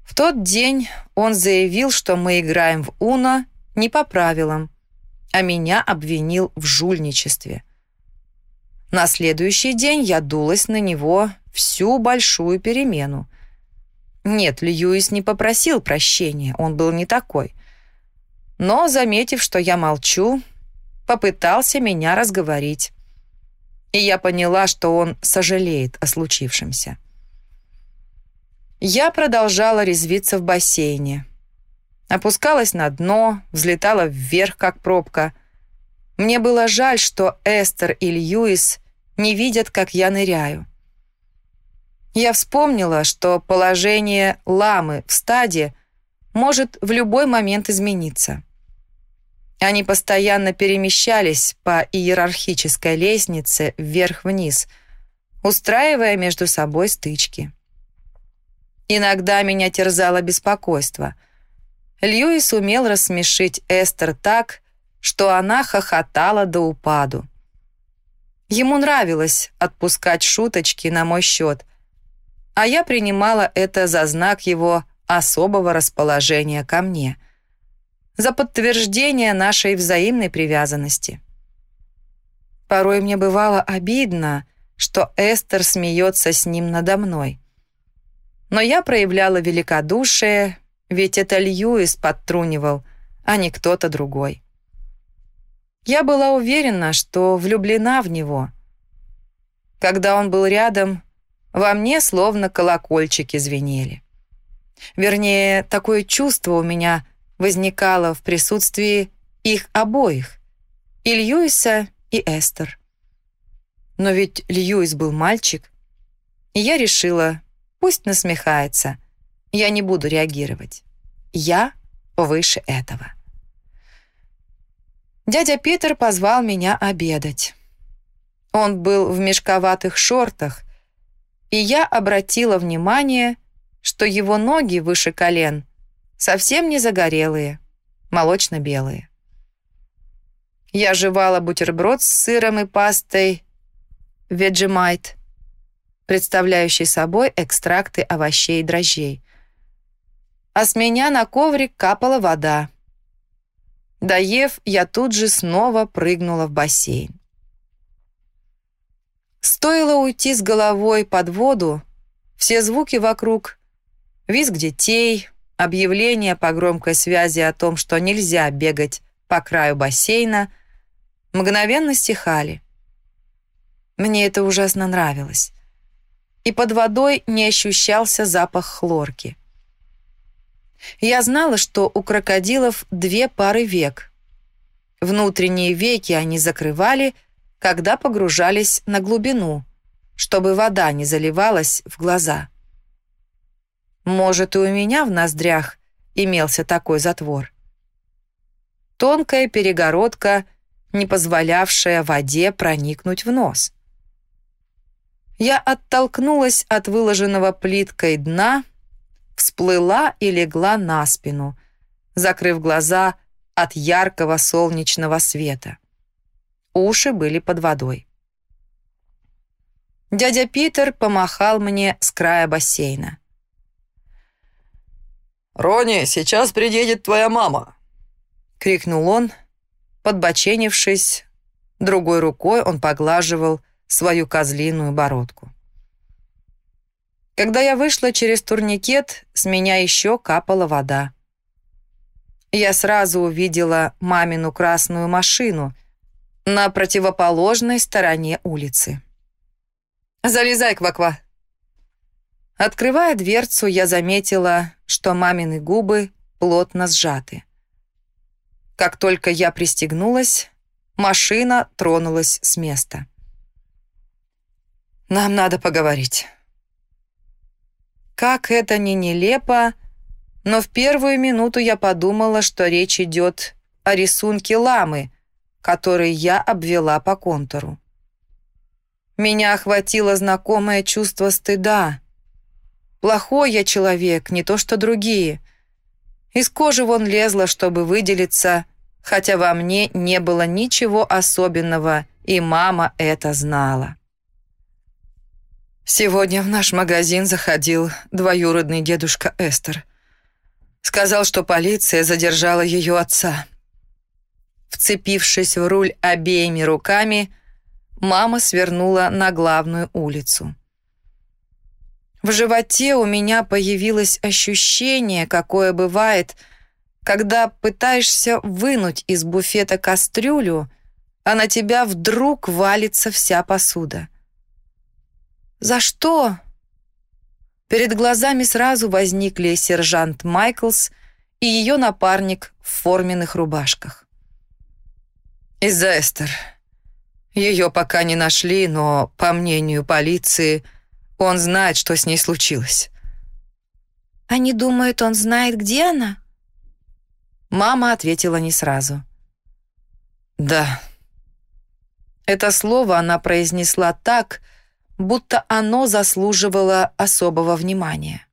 В тот день он заявил, что мы играем в Уно не по правилам, а меня обвинил в жульничестве. На следующий день я дулась на него всю большую перемену. Нет, Льюис не попросил прощения, он был не такой. Но, заметив, что я молчу, попытался меня разговорить. И я поняла, что он сожалеет о случившемся. Я продолжала резвиться в бассейне. Опускалась на дно, взлетала вверх, как пробка. Мне было жаль, что Эстер и Льюис не видят, как я ныряю. Я вспомнила, что положение ламы в стаде может в любой момент измениться. Они постоянно перемещались по иерархической лестнице вверх-вниз, устраивая между собой стычки. Иногда меня терзало беспокойство. Льюис умел рассмешить Эстер так, что она хохотала до упаду. Ему нравилось отпускать шуточки на мой счет, а я принимала это за знак его особого расположения ко мне, за подтверждение нашей взаимной привязанности. Порой мне бывало обидно, что Эстер смеется с ним надо мной. Но я проявляла великодушие, ведь это Льюис подтрунивал, а не кто-то другой. Я была уверена, что влюблена в него. Когда он был рядом, во мне словно колокольчики звенели. Вернее, такое чувство у меня возникало в присутствии их обоих, и Льюиса, и Эстер. Но ведь Льюис был мальчик, и я решила, пусть насмехается, я не буду реагировать. Я выше этого. Дядя Питер позвал меня обедать. Он был в мешковатых шортах, и я обратила внимание, что его ноги выше колен совсем не загорелые, молочно-белые. Я жевала бутерброд с сыром и пастой Vegemite, представляющий собой экстракты овощей и дрожжей. А с меня на коврик капала вода. Доев, я тут же снова прыгнула в бассейн. Стоило уйти с головой под воду, все звуки вокруг, визг детей, объявление по громкой связи о том, что нельзя бегать по краю бассейна, мгновенно стихали. Мне это ужасно нравилось. И под водой не ощущался запах хлорки. Я знала, что у крокодилов две пары век. Внутренние веки они закрывали, когда погружались на глубину, чтобы вода не заливалась в глаза. Может, и у меня в ноздрях имелся такой затвор. Тонкая перегородка, не позволявшая воде проникнуть в нос. Я оттолкнулась от выложенного плиткой дна, всплыла и легла на спину, закрыв глаза от яркого солнечного света. Уши были под водой. Дядя Питер помахал мне с края бассейна. «Рони, сейчас приедет твоя мама!» — крикнул он, подбоченившись. Другой рукой он поглаживал свою козлиную бородку. Когда я вышла через турникет, с меня еще капала вода. Я сразу увидела мамину красную машину на противоположной стороне улицы. «Залезай, Кваква!» Открывая дверцу, я заметила, что мамины губы плотно сжаты. Как только я пристегнулась, машина тронулась с места. Нам надо поговорить. Как это ни нелепо, но в первую минуту я подумала, что речь идет о рисунке ламы, который я обвела по контуру. Меня охватило знакомое чувство стыда. Плохой я человек, не то что другие. Из кожи вон лезла, чтобы выделиться, хотя во мне не было ничего особенного, и мама это знала. Сегодня в наш магазин заходил двоюродный дедушка Эстер. Сказал, что полиция задержала ее отца. Вцепившись в руль обеими руками, мама свернула на главную улицу. В животе у меня появилось ощущение, какое бывает, когда пытаешься вынуть из буфета кастрюлю, а на тебя вдруг валится вся посуда. «За что?» Перед глазами сразу возникли сержант Майклс и ее напарник в форменных рубашках. «Из-за Эстер. Ее пока не нашли, но, по мнению полиции, он знает, что с ней случилось». «Они думают, он знает, где она?» Мама ответила не сразу. «Да». Это слово она произнесла так, будто оно заслуживало особого внимания.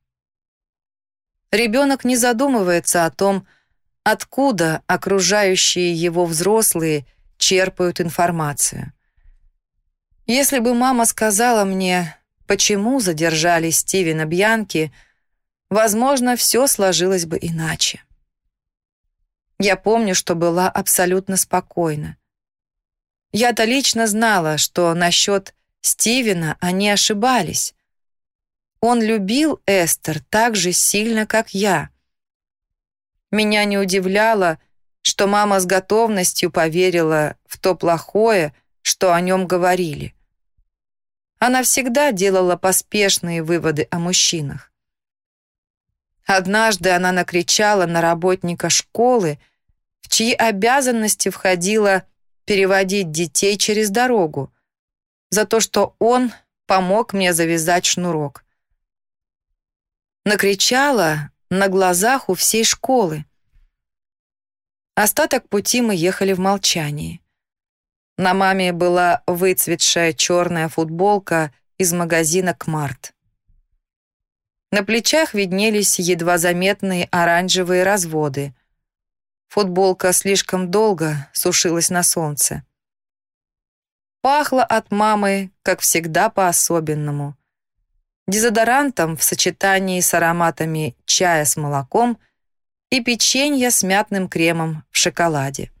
Ребенок не задумывается о том, откуда окружающие его взрослые черпают информацию. Если бы мама сказала мне, почему задержали Стивена Бьянки, возможно, все сложилось бы иначе. Я помню, что была абсолютно спокойна. Я-то лично знала, что насчет Стивена они ошибались. Он любил Эстер так же сильно, как я. Меня не удивляло, что мама с готовностью поверила в то плохое, что о нем говорили. Она всегда делала поспешные выводы о мужчинах. Однажды она накричала на работника школы, в чьи обязанности входило переводить детей через дорогу, за то, что он помог мне завязать шнурок. Накричала на глазах у всей школы. Остаток пути мы ехали в молчании. На маме была выцветшая черная футболка из магазина «Кмарт». На плечах виднелись едва заметные оранжевые разводы. Футболка слишком долго сушилась на солнце. Пахло от мамы, как всегда, по-особенному. Дезодорантом в сочетании с ароматами чая с молоком и печенья с мятным кремом в шоколаде.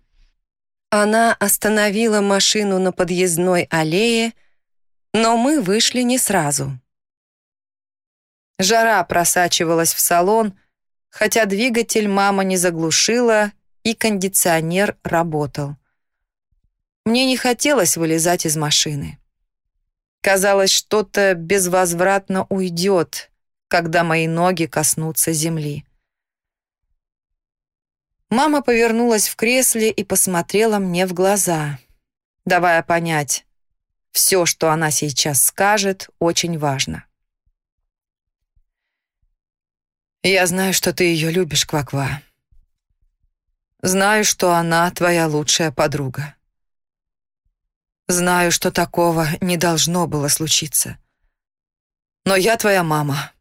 Она остановила машину на подъездной аллее, но мы вышли не сразу. Жара просачивалась в салон, хотя двигатель мама не заглушила и кондиционер работал. Мне не хотелось вылезать из машины. Казалось, что-то безвозвратно уйдет, когда мои ноги коснутся земли. Мама повернулась в кресле и посмотрела мне в глаза, давая понять, все, что она сейчас скажет, очень важно. «Я знаю, что ты ее любишь, Кваква. Знаю, что она твоя лучшая подруга. Знаю, что такого не должно было случиться. Но я твоя мама,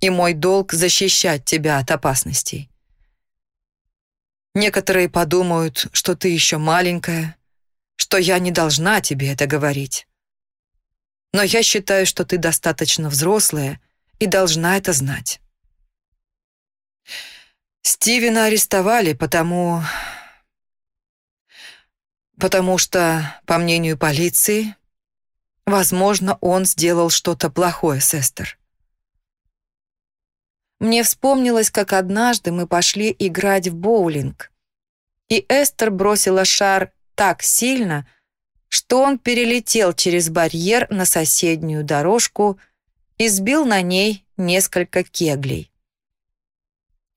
и мой долг защищать тебя от опасностей. Некоторые подумают, что ты еще маленькая, что я не должна тебе это говорить. Но я считаю, что ты достаточно взрослая и должна это знать. Стивена арестовали, потому... Потому что, по мнению полиции, возможно, он сделал что-то плохое с Эстер. Мне вспомнилось, как однажды мы пошли играть в боулинг, и Эстер бросила шар так сильно, что он перелетел через барьер на соседнюю дорожку и сбил на ней несколько кеглей.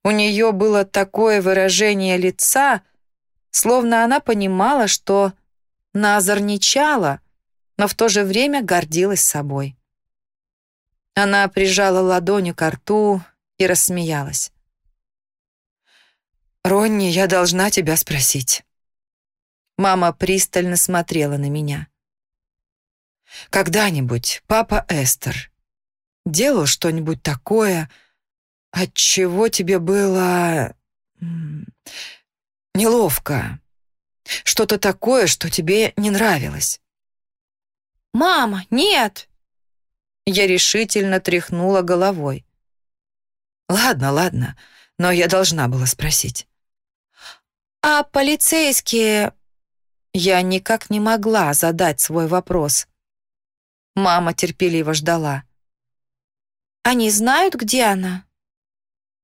У нее было такое выражение лица, словно она понимала, что наозорничала, но в то же время гордилась собой. Она прижала ладонью к рту и рассмеялась. «Ронни, я должна тебя спросить». Мама пристально смотрела на меня. «Когда-нибудь папа Эстер делал что-нибудь такое, от чего тебе было неловко. Что-то такое, что тебе не нравилось. «Мама, нет!» Я решительно тряхнула головой. «Ладно, ладно, но я должна была спросить». «А полицейские...» Я никак не могла задать свой вопрос. Мама терпеливо ждала. «Они знают, где она?»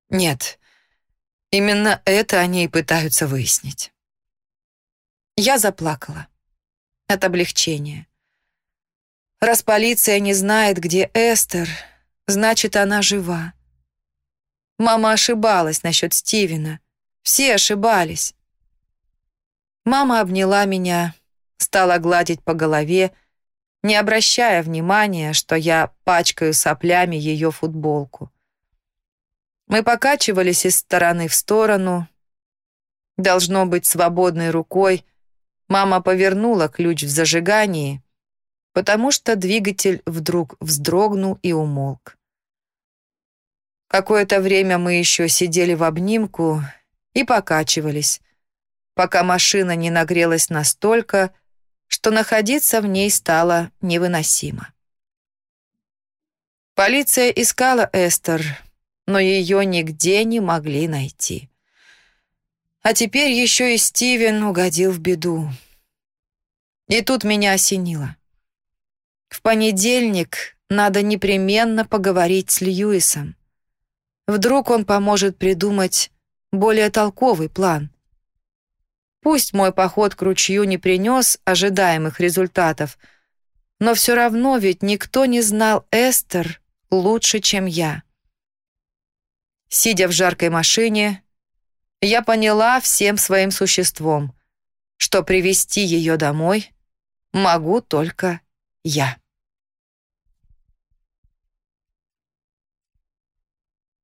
Нет, именно это они и пытаются выяснить. Я заплакала. От облегчения. Раз полиция не знает, где Эстер, значит, она жива. Мама ошибалась насчет Стивена. Все ошибались. Мама обняла меня, стала гладить по голове, не обращая внимания, что я пачкаю соплями ее футболку. Мы покачивались из стороны в сторону. Должно быть, свободной рукой мама повернула ключ в зажигании, потому что двигатель вдруг вздрогнул и умолк. Какое-то время мы еще сидели в обнимку, и покачивались, пока машина не нагрелась настолько, что находиться в ней стало невыносимо. Полиция искала Эстер, но ее нигде не могли найти. А теперь еще и Стивен угодил в беду. И тут меня осенило. В понедельник надо непременно поговорить с Льюисом. Вдруг он поможет придумать более толковый план. Пусть мой поход к ручью не принес ожидаемых результатов, но все равно ведь никто не знал Эстер лучше, чем я. Сидя в жаркой машине, я поняла всем своим существом, что привести ее домой могу только я.